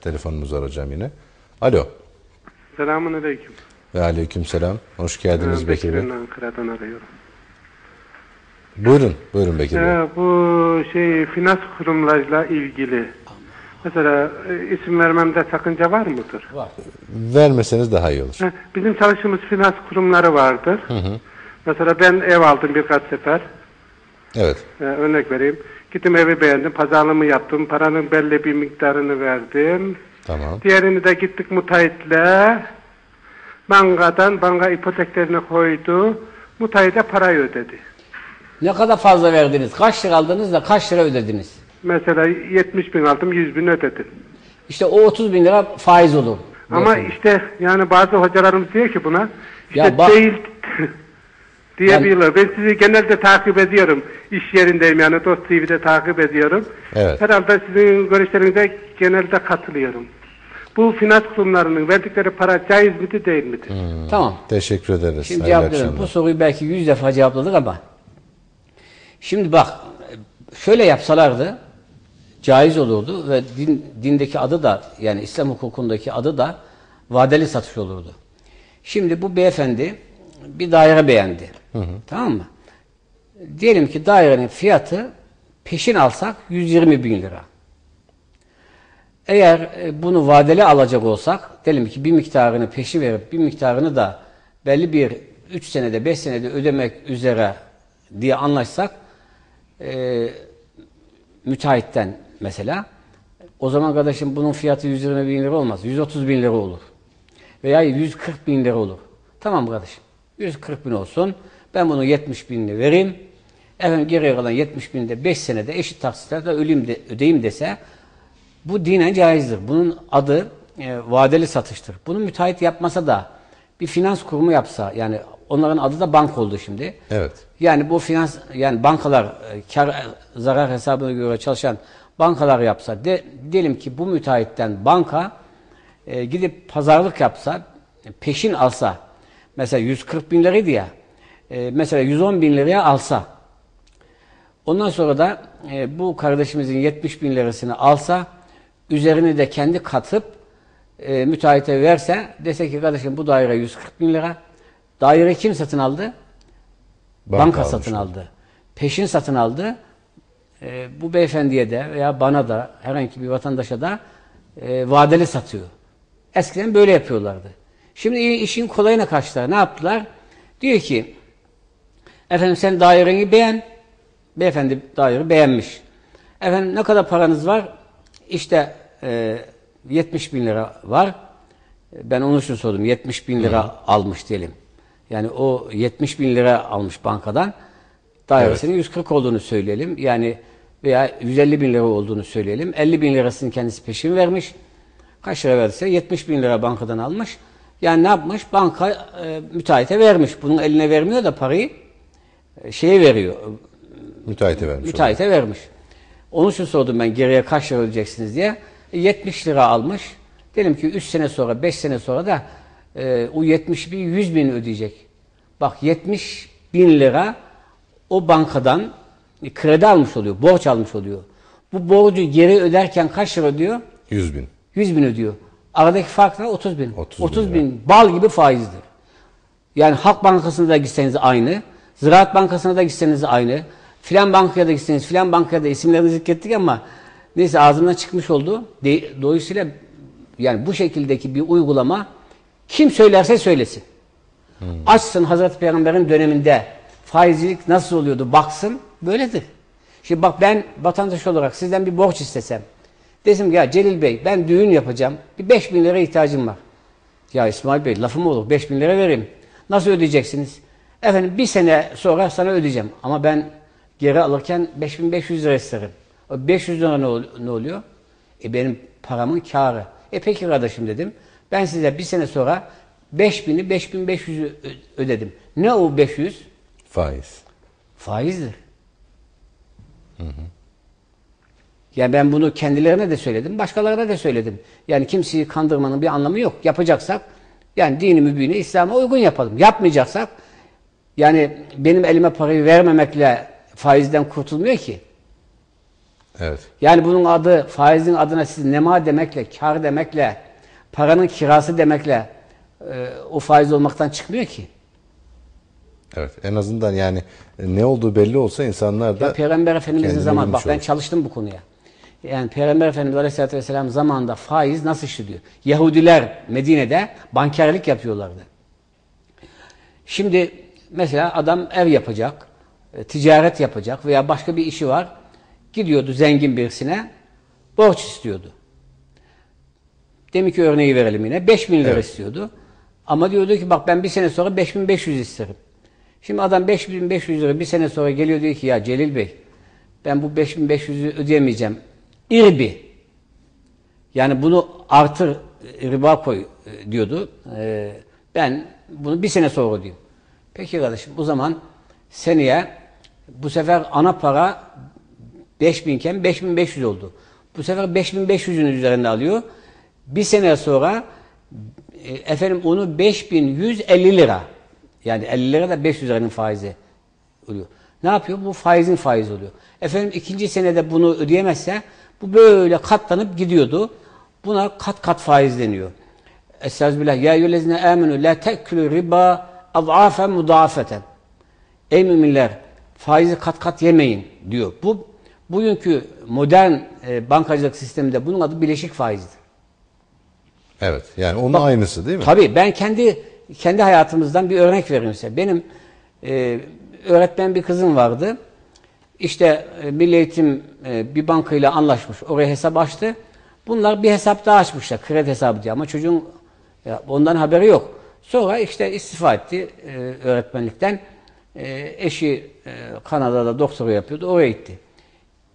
telefonumuz var hocam yine. Alo. Selamun Aleyküm. Ve aleyküm selam. Hoş geldiniz Ee, Bekir Bey. Ankara'dan arıyorum. Buyurun, buyurun Bekir Bey. Ee, bu şey finans kurumlarıyla ilgili mesela e, isim vermemde sakınca var mıdır? Vermeseniz daha iyi olur. Bizim çalıştığımız finans kurumları vardır. Mesela ben ev aldım birkaç sefer. Evet. Ee, örnek vereyim. Gittim evi beğendim, pazarlığımı yaptım, paranın belli bir miktarını verdim. Tamam. Diğerini de gittik müteahhitle. Bankadan banka ipoteklerini koydu. Müteahhide parayı ödedi. Ne kadar fazla verdiniz? Kaç lira aldınız da kaç lira ödediniz? Mesela 70 bin aldım, 100 bin ödedim. İşte o 30 bin lira faiz olur. Ama Beyefendi. işte yani bazı hocalarımız diyor ki buna işte Ya bak- değil diyebiliyorlar. Ben sizi genelde takip ediyorum. İş yerindeyim yani Dost TV'de takip ediyorum. Evet. Herhalde sizin görüşlerinize genelde katılıyorum. Bu finans kurumlarının verdikleri para caiz midir değil midir? Tamam. Teşekkür ederiz. Şimdi cevaplıyorum. Bu soruyu belki yüz defa cevapladık ama şimdi bak şöyle yapsalardı caiz olurdu ve din, dindeki adı da yani İslam hukukundaki adı da vadeli satış olurdu. Şimdi bu beyefendi bir daire beğendi. Tamam mı? Diyelim ki dairenin fiyatı peşin alsak 120 bin lira. Eğer e, bunu vadeli alacak olsak, diyelim ki bir miktarını peşin verip bir miktarını da belli bir 3 senede 5 senede ödemek üzere diye anlaşsak e, müteahhitten mesela o zaman kardeşim bunun fiyatı 120 bin lira olmaz. 130 bin lira olur. Veya 140 bin lira olur. Tamam kardeşim. 140 bin olsun. Ben bunu 70 binini vereyim. Efendim geriye kalan 70 bini de 5 senede eşit taksitlerde öleyim de, ödeyeyim dese bu dinen caizdir. Bunun adı e, vadeli satıştır. Bunu müteahhit yapmasa da bir finans kurumu yapsa yani onların adı da bank oldu şimdi. Evet. Yani bu finans yani bankalar e, kar e, zarar hesabına göre çalışan bankalar yapsa de, diyelim ki bu müteahhitten banka e, gidip pazarlık yapsa e, peşin alsa mesela 140 bin liraydı ya e, mesela 110 bin liraya alsa ondan sonra da e, bu kardeşimizin 70 bin lirasını alsa üzerini de kendi katıp e, müteahhite verse dese ki kardeşim bu daire 140 bin lira daire kim satın aldı? Banka Banka, satın aldı. Peşin satın aldı. Ee, bu beyefendiye de veya bana da herhangi bir vatandaşa da e, vadeli satıyor. Eskiden böyle yapıyorlardı. Şimdi işin kolayına kaçtılar. Ne yaptılar? Diyor ki efendim sen daireni beğen. Beyefendi daire beğenmiş. Efendim ne kadar paranız var? İşte e, 70 bin lira var. Ben onun için sordum. 70 bin lira almış diyelim. Yani o 70 bin lira almış bankadan. Dairesinin 140 olduğunu söyleyelim. Yani veya 150 bin lira olduğunu söyleyelim. 50 bin lirasını kendisi peşin vermiş. Kaç lira verdiyse 70 bin lira bankadan almış. Yani ne yapmış? Banka e, müteahhite vermiş. Bunun eline vermiyor da parayı şeye veriyor. Müteahhite vermiş. Müteahhite vermiş. Onun için sordum ben geriye kaç lira ödeyeceksiniz diye. E, 70 lira almış. Diyelim ki 3 sene sonra, 5 sene sonra da e, o 70 bin, 100 bin ödeyecek. Bak 70 bin lira o bankadan e, kredi almış oluyor, borç almış oluyor. Bu borcu geri öderken kaç lira ödüyor? 100 bin. 100 bin ödüyor. Aradaki fark ne? 30 bin. 30 30, bin bin, bal gibi faizdir. Yani Halk Bankası'na da gitseniz aynı. Ziraat Bankası'na da gitseniz aynı. Filan bankaya da gitseniz, filan bankaya da isimlerini zikrettik ama neyse ağzımdan çıkmış oldu. De, dolayısıyla yani bu şekildeki bir uygulama kim söylerse söylesin. Açsın Hazreti Peygamber'in döneminde faizcilik nasıl oluyordu baksın böyledir. Şimdi bak ben vatandaş olarak sizden bir borç istesem. Desim ya Celil Bey ben düğün yapacağım. Bir 5 bin lira ihtiyacım var. Ya İsmail Bey lafım olur 5 bin lira vereyim. Nasıl ödeyeceksiniz? Efendim bir sene sonra sana ödeyeceğim. Ama ben geri alırken 5500 lira isterim. O 500 lira ne, ol- ne oluyor? E benim paramın karı. E peki kardeşim dedim. Ben size bir sene sonra 5000'i 5500'ü ö- ödedim. Ne o 500? Faiz. Faizdir. Yani ben bunu kendilerine de söyledim, başkalarına da söyledim. Yani kimseyi kandırmanın bir anlamı yok. Yapacaksak yani dini mübini İslam'a uygun yapalım. Yapmayacaksak yani benim elime parayı vermemekle faizden kurtulmuyor ki. Evet. Yani bunun adı faizin adına siz nema demekle, kar demekle, paranın kirası demekle e, o faiz olmaktan çıkmıyor ki. Evet. En azından yani ne olduğu belli olsa insanlar da Ya Peygamber Efendimizin bilmiş bak ben olur. çalıştım bu konuya. Yani Peygamber Efendimiz Aleyhisselatü Vesselam zamanında faiz nasıl işliyor? Yahudiler Medine'de bankerlik yapıyorlardı. Şimdi mesela adam ev yapacak, e, ticaret yapacak veya başka bir işi var. Gidiyordu zengin birisine, borç istiyordu. Demin ki örneği verelim yine. 5000 lira Evet. istiyordu. Ama diyordu ki bak ben bir sene sonra 5500 isterim. Şimdi adam 5500 lira bir sene sonra geliyor diyor ki ya Celil Bey ben bu 5500'ü ödeyemeyeceğim. İrbi. Yani bunu artır e, riba koy e, diyordu. Ben bunu bir sene sonra ödeyeyim. Peki kardeşim o zaman seneye bu sefer ana para 5000 iken 5500 oldu. Bu sefer 5500'ün üzerinde alıyor. Bir sene sonra e, efendim onu 5150 lira. Yani 50 lira da 500 liranın faizi oluyor. Ne yapıyor? Bu faizin faizi oluyor. Efendim ikinci senede bunu ödeyemezse bu böyle katlanıp gidiyordu. Buna kat kat faiz deniyor. Estağfirullah. Ya eyyühellezine amenu la te'külü riba az'afen mudafeten. Ey müminler faizi kat kat yemeyin diyor. Bu bugünkü modern e, bankacılık sisteminde bunun adı bileşik faizdir. Evet. Yani onun aynısı değil mi? Tabii ben kendi kendi hayatımızdan bir örnek vereyim size. Benim e, öğretmen bir kızım vardı. İşte e, Milli Eğitim e, bir bankayla anlaşmış. Oraya hesap açtı. Bunlar bir hesap daha açmışlar. Kredi hesabı diye. Ama çocuğun ya, ondan haberi yok. Sonra işte istifa etti e, öğretmenlikten. E, eşi e, Kanada'da doktora yapıyordu. Oraya gitti.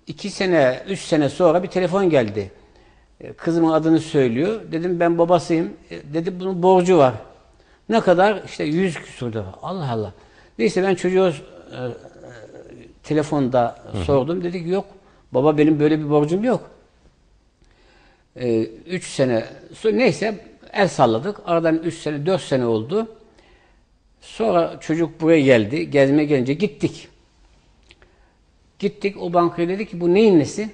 İki sene, üç sene sonra bir telefon geldi. E, Kızımın adını söylüyor. Dedim ben babasıyım. E, Dedi bunun borcu var. Ne kadar? İşte 100 küsur lira. Allah Allah. Neyse ben çocuğu e, telefonda sordum. Dedi ki yok. Baba benim böyle bir borcum yok. 3 sene neyse el salladık. Aradan 3 sene 4 sene oldu. Sonra çocuk buraya geldi. Gezmeye gelince gittik. Gittik o bankaya dedi ki bu neyin nesi?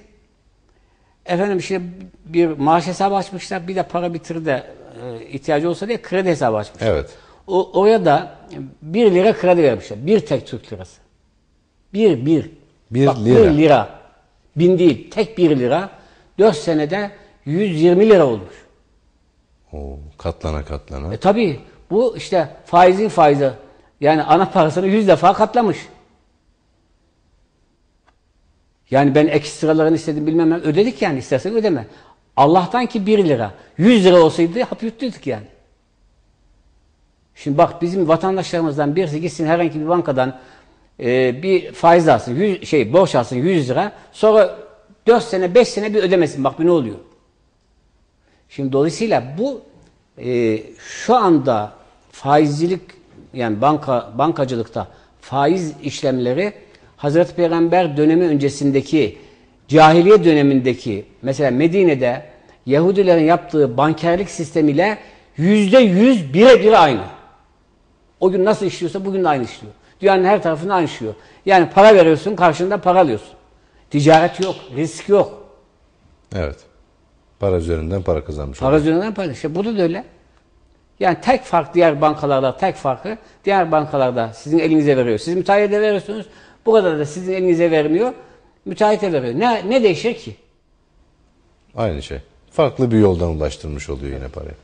Efendim işte bir maaş hesabı açmışlar. Bir de para bitir de e, ihtiyacı olsa diye kredi hesabı açmışlar. Evet. O, oraya da 1 lira kredi vermişler. Bir tek Türk lirası. Bir, bir. Bir Bak, lira. Bir lira. Bin değil. Tek bir lira. 4 senede 120 lira olmuş. Oo, katlana katlana. E tabi bu işte faizin faizi. Yani ana parasını 100 defa katlamış. Yani ben ekstralarını istedim bilmem ne. Ödedik yani istersen ödeme. Allah'tan ki 1 lira. 100 lira olsaydı hap yuttuk yani. Şimdi bak bizim vatandaşlarımızdan birisi gitsin herhangi bir bankadan e, bir faiz alsın, 100, şey borç alsın 100 lira. Sonra 4 sene 5 sene bir ödemesin. Bak bu ne oluyor? Şimdi dolayısıyla bu e, şu anda faizcilik yani banka bankacılıkta faiz işlemleri Hazreti Peygamber dönemi öncesindeki cahiliye dönemindeki mesela Medine'de Yahudilerin yaptığı bankerlik sistemiyle yüzde yüz birebir aynı. O gün nasıl işliyorsa bugün de aynı işliyor. Dünyanın her tarafında aynı işliyor. Yani para veriyorsun karşında para alıyorsun. Ticaret yok, risk yok. Evet. Para üzerinden para kazanmış. Para üzerinden para. İşte burada da öyle. Yani tek fark diğer bankalarda tek farkı diğer bankalarda sizin elinize veriyor. Siz müteahhide veriyorsunuz. Bu kadar da sizin elinize vermiyor. Müteahhite veriyor. Ne, ne değişir ki? Aynı şey. Farklı bir yoldan ulaştırmış oluyor yine parayı.